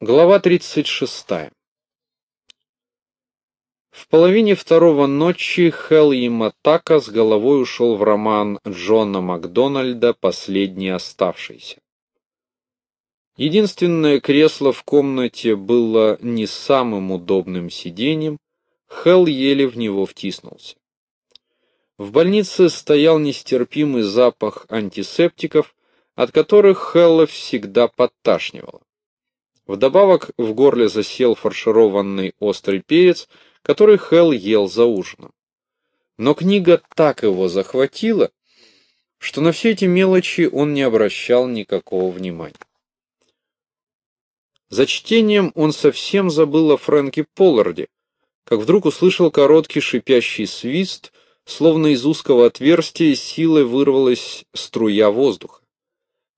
Глава 36. В половине второго ночи Хелл Яматака с головой ушел в роман Джона Макдональда «Последний оставшийся». Единственное кресло в комнате было не самым удобным сиденьем, Хелл еле в него втиснулся. В больнице стоял нестерпимый запах антисептиков, от которых Хелла всегда подташнивало. Вдобавок в горле засел фаршированный острый перец, который Хелл ел за ужином. Но книга так его захватила, что на все эти мелочи он не обращал никакого внимания. За чтением он совсем забыл о Фрэнке Полларде, как вдруг услышал короткий шипящий свист, словно из узкого отверстия силой вырвалась струя воздуха.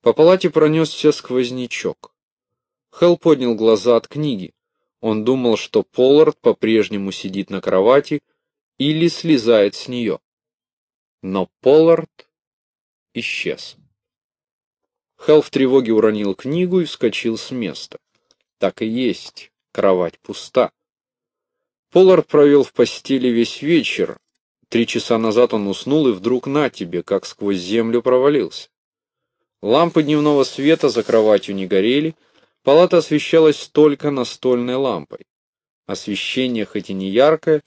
По палате пронесся сквознячок. Хелл поднял глаза от книги. Он думал, что Поллард по-прежнему сидит на кровати или слезает с нее. Но Поллард исчез. Хелл в тревоге уронил книгу и вскочил с места. Так и есть, кровать пуста. Поллард провел в постели весь вечер. Три часа назад он уснул и вдруг на тебе, как сквозь землю провалился. Лампы дневного света за кроватью не горели, Палата освещалась только настольной лампой. Освещение хоть и не яркое,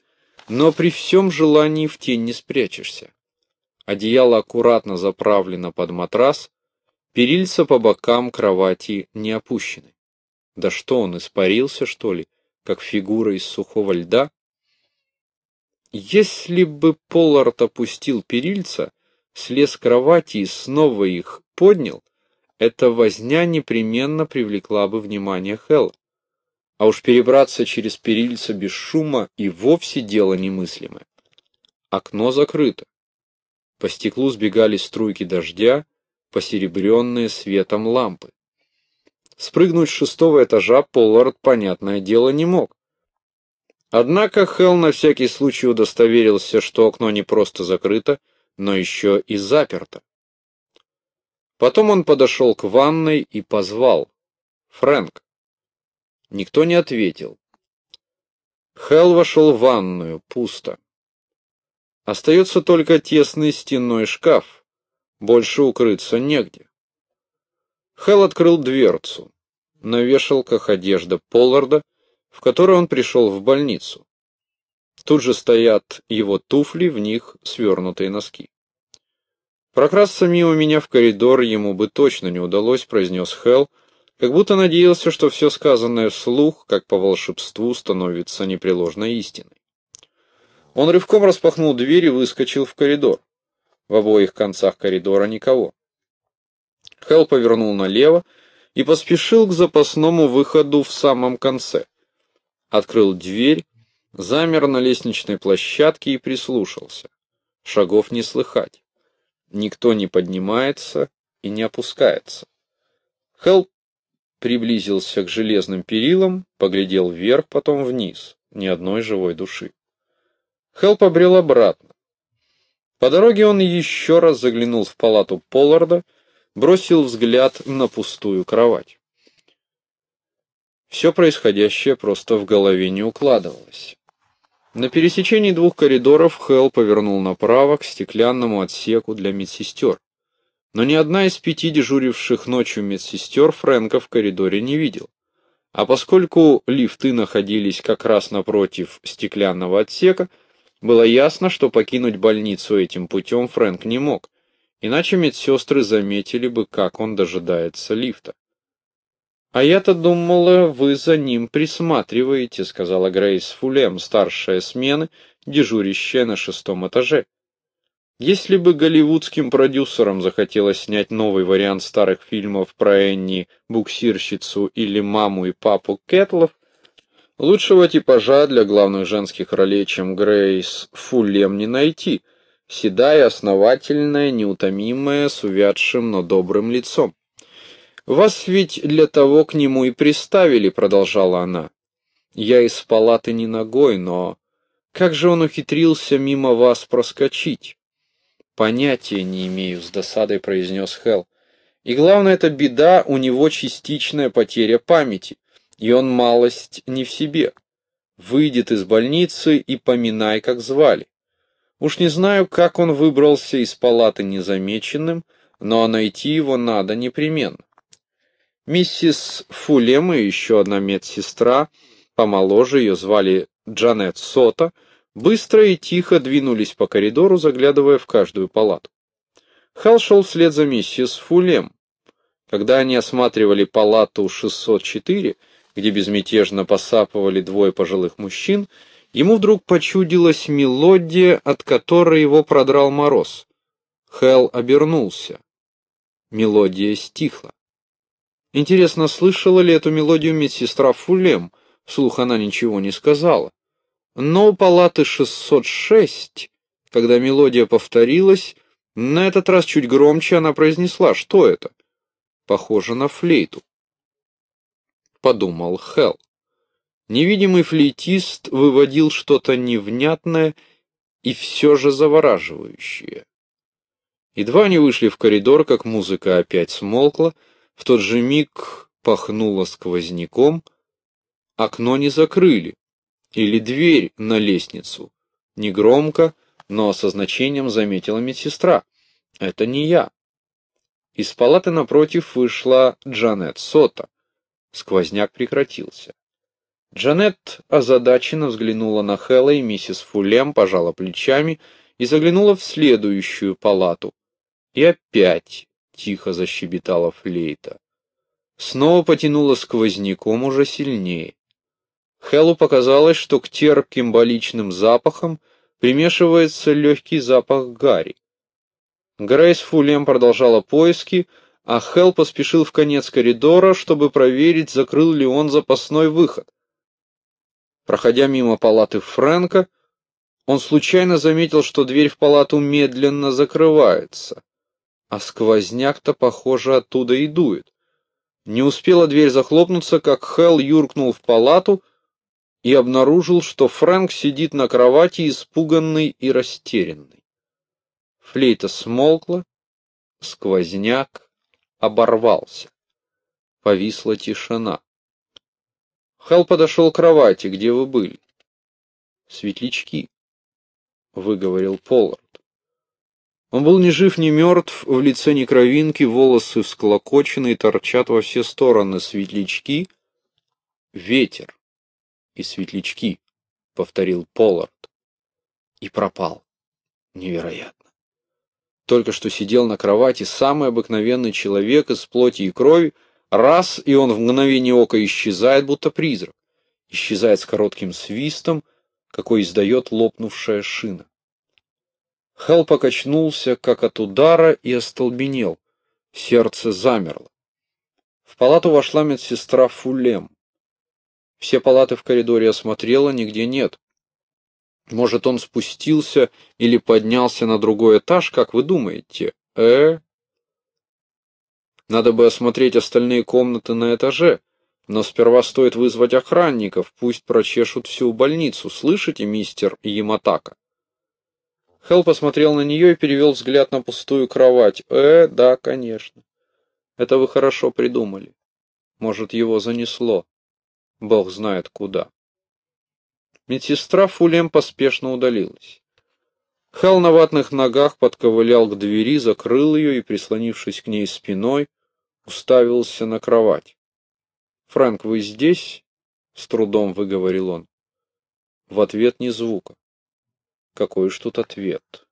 но при всем желании в тень не спрячешься. Одеяло аккуратно заправлено под матрас, перильца по бокам кровати не опущены. Да что он, испарился, что ли, как фигура из сухого льда? Если бы Поллард опустил перильца, слез с кровати и снова их поднял, эта возня непременно привлекла бы внимание Хэлла. А уж перебраться через перильца без шума и вовсе дело немыслимое. Окно закрыто. По стеклу сбегали струйки дождя, посеребренные светом лампы. Спрыгнуть с шестого этажа Поллард, понятное дело, не мог. Однако Хелл на всякий случай удостоверился, что окно не просто закрыто, но еще и заперто. Потом он подошел к ванной и позвал. «Фрэнк». Никто не ответил. Хелл вошел в ванную, пусто. Остается только тесный стенной шкаф. Больше укрыться негде. Хелл открыл дверцу. На вешалках одежда Полларда, в которой он пришел в больницу. Тут же стоят его туфли, в них свернутые носки. Прокрасться мимо меня в коридор ему бы точно не удалось, произнес Хелл, как будто надеялся, что все сказанное вслух, как по волшебству, становится непреложной истиной. Он рывком распахнул дверь и выскочил в коридор. В обоих концах коридора никого. Хелл повернул налево и поспешил к запасному выходу в самом конце. Открыл дверь, замер на лестничной площадке и прислушался. Шагов не слыхать. Никто не поднимается и не опускается. Хелл приблизился к железным перилам, поглядел вверх, потом вниз. Ни одной живой души. Хелл побрел обратно. По дороге он еще раз заглянул в палату Полларда, бросил взгляд на пустую кровать. Все происходящее просто в голове не укладывалось. На пересечении двух коридоров Хелл повернул направо к стеклянному отсеку для медсестер. Но ни одна из пяти дежуривших ночью медсестер Фрэнка в коридоре не видел. А поскольку лифты находились как раз напротив стеклянного отсека, было ясно, что покинуть больницу этим путем Фрэнк не мог, иначе медсестры заметили бы, как он дожидается лифта. «А я-то думала, вы за ним присматриваете», — сказала Грейс Фулем, старшая смены, дежурящая на шестом этаже. Если бы голливудским продюсерам захотелось снять новый вариант старых фильмов про Энни, буксирщицу или маму и папу Кэтлов, лучшего типажа для главных женских ролей, чем Грейс Фулем, не найти. Седая, основательная, неутомимая, с увядшим, но добрым лицом. «Вас ведь для того к нему и приставили», — продолжала она. «Я из палаты не ногой, но как же он ухитрился мимо вас проскочить?» «Понятия не имею», — с досадой произнес Хелл. «И главное, это беда, у него частичная потеря памяти. и он малость не в себе. Выйдет из больницы и поминай, как звали. Уж не знаю, как он выбрался из палаты незамеченным, но найти его надо непременно. Миссис Фулем и еще одна медсестра, помоложе ее звали Джанет Сота, быстро и тихо двинулись по коридору, заглядывая в каждую палату. Хал шел вслед за миссис Фулем. Когда они осматривали палату 604, где безмятежно посапывали двое пожилых мужчин, ему вдруг почудилась мелодия, от которой его продрал мороз. Хэл обернулся. Мелодия стихла. Интересно, слышала ли эту мелодию медсестра Фулем? Вслух она ничего не сказала. Но у палаты 606, когда мелодия повторилась, на этот раз чуть громче она произнесла, что это? Похоже на флейту. Подумал Хелл. Невидимый флейтист выводил что-то невнятное и все же завораживающее. Едва они вышли в коридор, как музыка опять смолкла, в тот же миг пахнуло сквозняком, окно не закрыли, или дверь на лестницу. Негромко, но со значением заметила медсестра. Это не я. Из палаты напротив вышла Джанет Сота. Сквозняк прекратился. Джанет озадаченно взглянула на Хэлла и миссис Фулем, пожала плечами и заглянула в следующую палату. И опять тихо защебетала флейта. Снова потянула сквозняком уже сильнее. Хеллу показалось, что к терпким боличным запахам примешивается легкий запах гари. Грейс Фулем продолжала поиски, а Хелл поспешил в конец коридора, чтобы проверить, закрыл ли он запасной выход. Проходя мимо палаты Фрэнка, он случайно заметил, что дверь в палату медленно закрывается. А сквозняк-то, похоже, оттуда и дует. Не успела дверь захлопнуться, как Хелл юркнул в палату и обнаружил, что Фрэнк сидит на кровати, испуганный и растерянный. Флейта смолкла, сквозняк оборвался. Повисла тишина. Хелл подошел к кровати, где вы были. Светлячки, — выговорил Поллард. Он был ни жив, ни мертв, в лице ни кровинки, волосы всклокоченные, торчат во все стороны, светлячки, ветер и светлячки, — повторил Поллард. И пропал. Невероятно. Только что сидел на кровати самый обыкновенный человек из плоти и крови, раз, и он в мгновение ока исчезает, будто призрак. Исчезает с коротким свистом, какой издает лопнувшая шина. Хелл покачнулся, как от удара, и остолбенел. Сердце замерло. В палату вошла медсестра Фулем. Все палаты в коридоре осмотрела, нигде нет. Может, он спустился или поднялся на другой этаж, как вы думаете? Э? Надо бы осмотреть остальные комнаты на этаже. Но сперва стоит вызвать охранников, пусть прочешут всю больницу. Слышите, мистер Яматака? Хелл посмотрел на нее и перевел взгляд на пустую кровать. «Э, да, конечно. Это вы хорошо придумали. Может, его занесло. Бог знает куда». Медсестра Фулем поспешно удалилась. Хелл на ватных ногах подковылял к двери, закрыл ее и, прислонившись к ней спиной, уставился на кровать. «Фрэнк, вы здесь?» — с трудом выговорил он. В ответ ни звука. Какой ж тут ответ?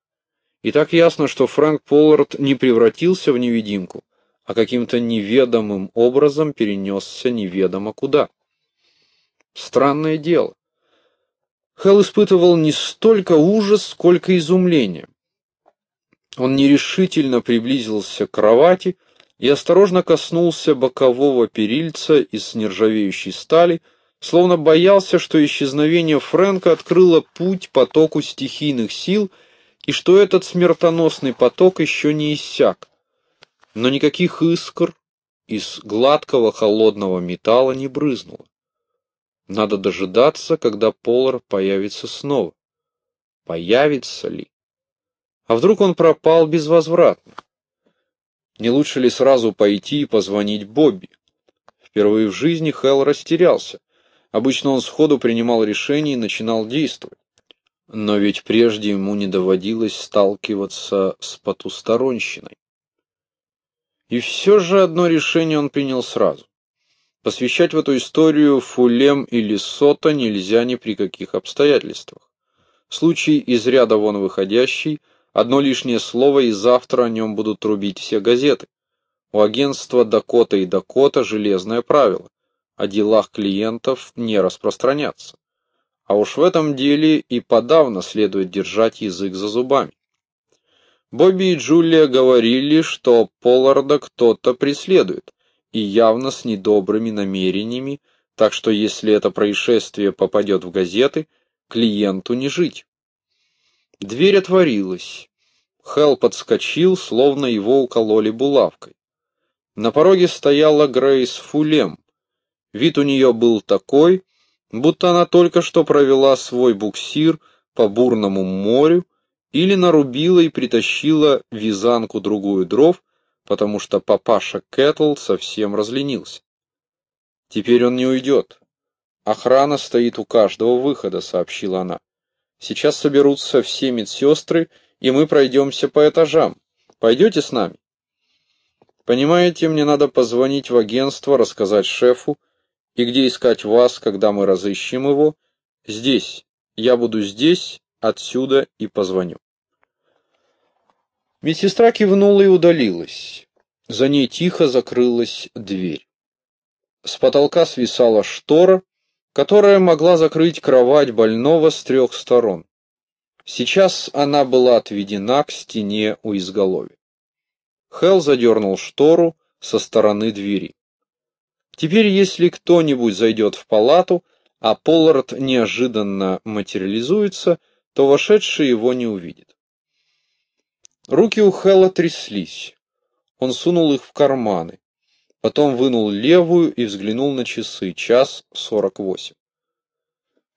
И так ясно, что Фрэнк Поллард не превратился в невидимку, а каким-то неведомым образом перенесся неведомо куда. Странное дело. Хелл испытывал не столько ужас, сколько изумление. Он нерешительно приблизился к кровати и осторожно коснулся бокового перильца из нержавеющей стали, словно боялся, что исчезновение Фрэнка открыло путь потоку стихийных сил и что этот смертоносный поток еще не иссяк. Но никаких искр из гладкого холодного металла не брызнуло. Надо дожидаться, когда Полар появится снова. Появится ли? А вдруг он пропал безвозвратно? Не лучше ли сразу пойти и позвонить Бобби? Впервые в жизни Хелл растерялся. Обычно он сходу принимал решение и начинал действовать. Но ведь прежде ему не доводилось сталкиваться с потусторонщиной. И все же одно решение он принял сразу. Посвящать в эту историю Фулем или Сота нельзя ни при каких обстоятельствах. Случай из ряда вон выходящий, одно лишнее слово и завтра о нем будут трубить все газеты. У агентства Дакота и Дакота железное правило – о делах клиентов не распространяться. А уж в этом деле и подавно следует держать язык за зубами. Бобби и Джулия говорили, что Полларда кто-то преследует, и явно с недобрыми намерениями, так что если это происшествие попадет в газеты, клиенту не жить. Дверь отворилась. Хелл подскочил, словно его укололи булавкой. На пороге стояла Грейс Фулем. Вид у нее был такой, будто она только что провела свой буксир по бурному морю или нарубила и притащила вязанку другую дров, потому что папаша Кэтл совсем разленился. Теперь он не уйдет. Охрана стоит у каждого выхода, сообщила она. Сейчас соберутся все медсестры, и мы пройдемся по этажам. Пойдете с нами? Понимаете, мне надо позвонить в агентство, рассказать шефу, и где искать вас, когда мы разыщем его? Здесь. Я буду здесь, отсюда и позвоню. Медсестра кивнула и удалилась. За ней тихо закрылась дверь. С потолка свисала штора, которая могла закрыть кровать больного с трех сторон. Сейчас она была отведена к стене у изголовья. Хелл задернул штору со стороны двери. Теперь, если кто-нибудь зайдет в палату, а Поллард неожиданно материализуется, то вошедший его не увидит. Руки у Хэлла тряслись. Он сунул их в карманы. Потом вынул левую и взглянул на часы. Час сорок восемь.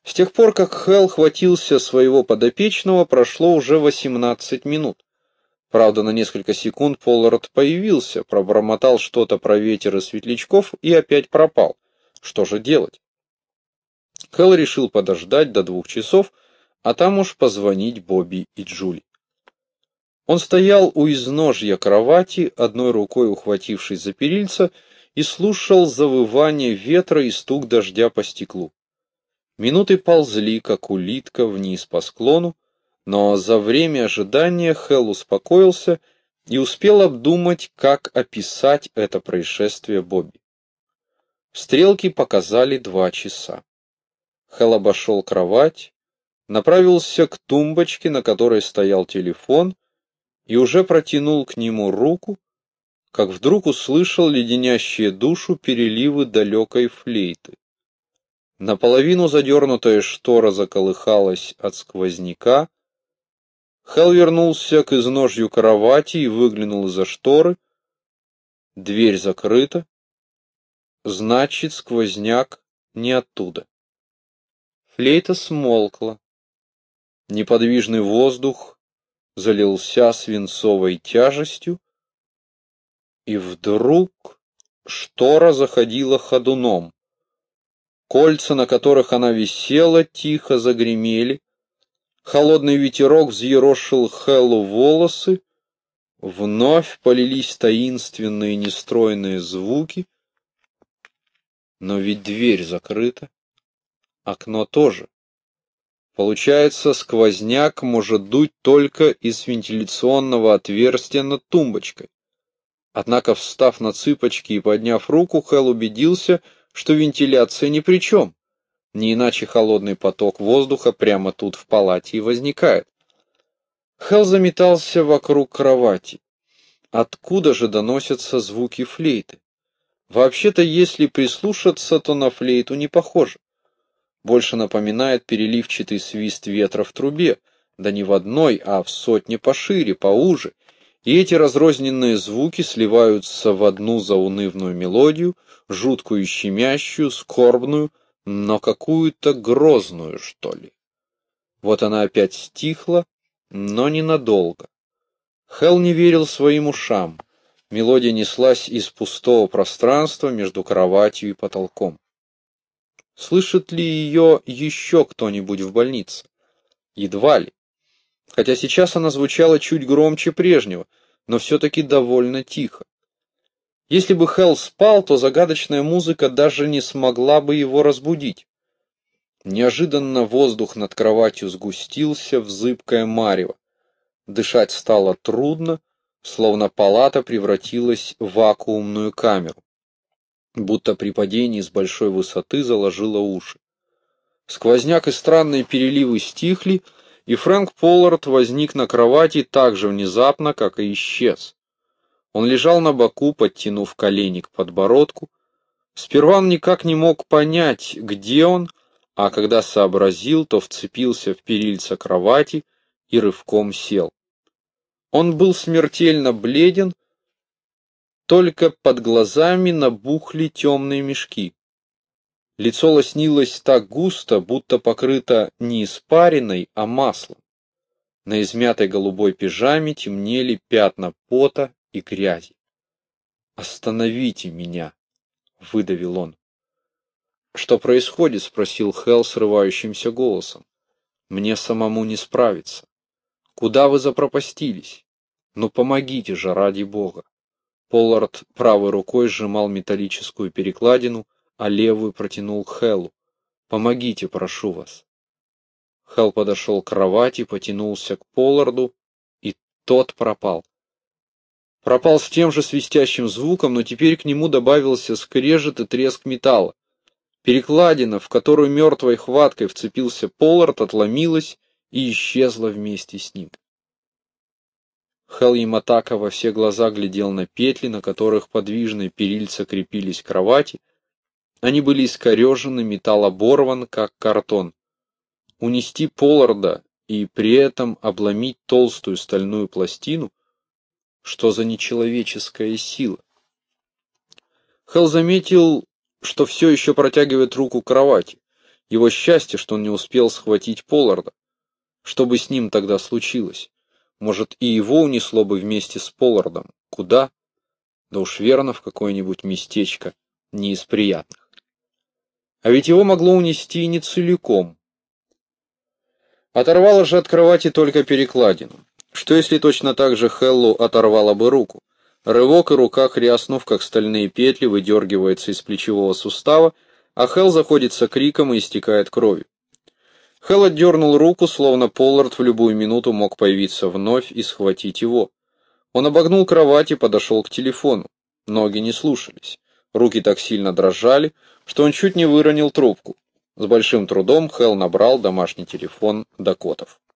С тех пор, как Хелл хватился своего подопечного, прошло уже восемнадцать минут. Правда, на несколько секунд Поллард появился, пробормотал что-то про ветер и светлячков и опять пропал. Что же делать? Хелл решил подождать до двух часов, а там уж позвонить Бобби и Джули. Он стоял у изножья кровати, одной рукой ухватившись за перильца, и слушал завывание ветра и стук дождя по стеклу. Минуты ползли, как улитка, вниз по склону, но за время ожидания Хелл успокоился и успел обдумать, как описать это происшествие Бобби. Стрелки показали два часа. Хелл обошел кровать, направился к тумбочке, на которой стоял телефон, и уже протянул к нему руку, как вдруг услышал леденящие душу переливы далекой флейты. Наполовину задернутая штора заколыхалась от сквозняка, Хелл вернулся к изножью кровати и выглянул из-за шторы. Дверь закрыта. Значит, сквозняк не оттуда. Флейта смолкла. Неподвижный воздух залился свинцовой тяжестью, и вдруг штора заходила ходуном. Кольца, на которых она висела, тихо загремели, Холодный ветерок взъерошил Хеллу волосы, вновь полились таинственные нестройные звуки, но ведь дверь закрыта, окно тоже. Получается, сквозняк может дуть только из вентиляционного отверстия над тумбочкой. Однако, встав на цыпочки и подняв руку, Хелл убедился, что вентиляция ни при чем. Не иначе холодный поток воздуха прямо тут в палате и возникает. Хелл заметался вокруг кровати. Откуда же доносятся звуки флейты? Вообще-то, если прислушаться, то на флейту не похоже. Больше напоминает переливчатый свист ветра в трубе, да не в одной, а в сотне пошире, поуже. И эти разрозненные звуки сливаются в одну заунывную мелодию, жуткую щемящую, скорбную, но какую-то грозную, что ли. Вот она опять стихла, но ненадолго. Хелл не верил своим ушам. Мелодия неслась из пустого пространства между кроватью и потолком. Слышит ли ее еще кто-нибудь в больнице? Едва ли. Хотя сейчас она звучала чуть громче прежнего, но все-таки довольно тихо. Если бы Хелл спал, то загадочная музыка даже не смогла бы его разбудить. Неожиданно воздух над кроватью сгустился в зыбкое марево. Дышать стало трудно, словно палата превратилась в вакуумную камеру. Будто при падении с большой высоты заложило уши. Сквозняк и странные переливы стихли, и Фрэнк Поллард возник на кровати так же внезапно, как и исчез. Он лежал на боку, подтянув колени к подбородку. Сперва он никак не мог понять, где он, а когда сообразил, то вцепился в перильца кровати и рывком сел. Он был смертельно бледен, только под глазами набухли темные мешки. Лицо лоснилось так густо, будто покрыто не испариной, а маслом. На измятой голубой пижаме темнели пятна пота и грязи. «Остановите меня!» — выдавил он. «Что происходит?» — спросил Хелл срывающимся голосом. «Мне самому не справиться. Куда вы запропастились? Ну помогите же, ради бога!» Поллард правой рукой сжимал металлическую перекладину, а левую протянул к Хеллу. «Помогите, прошу вас!» Хелл подошел к кровати, потянулся к Полларду, и тот пропал пропал с тем же свистящим звуком, но теперь к нему добавился скрежет и треск металла. Перекладина, в которую мертвой хваткой вцепился Поллард, отломилась и исчезла вместе с ним. Хелл Яматака во все глаза глядел на петли, на которых подвижные перильца крепились к кровати. Они были искорежены, металл оборван, как картон. Унести Полларда и при этом обломить толстую стальную пластину — что за нечеловеческая сила? Хелл заметил, что все еще протягивает руку к кровати. Его счастье, что он не успел схватить Полларда. Что бы с ним тогда случилось? Может, и его унесло бы вместе с Поллардом. Куда? Да уж верно, в какое-нибудь местечко, не из приятных. А ведь его могло унести не целиком. Оторвало же от кровати только перекладину. Что если точно так же Хеллу оторвала бы руку? Рывок и рука, хряснув, как стальные петли, выдергивается из плечевого сустава, а Хелл заходится криком и истекает кровью. Хелл отдернул руку, словно Поллард в любую минуту мог появиться вновь и схватить его. Он обогнул кровать и подошел к телефону. Ноги не слушались. Руки так сильно дрожали, что он чуть не выронил трубку. С большим трудом Хелл набрал домашний телефон Дакотов.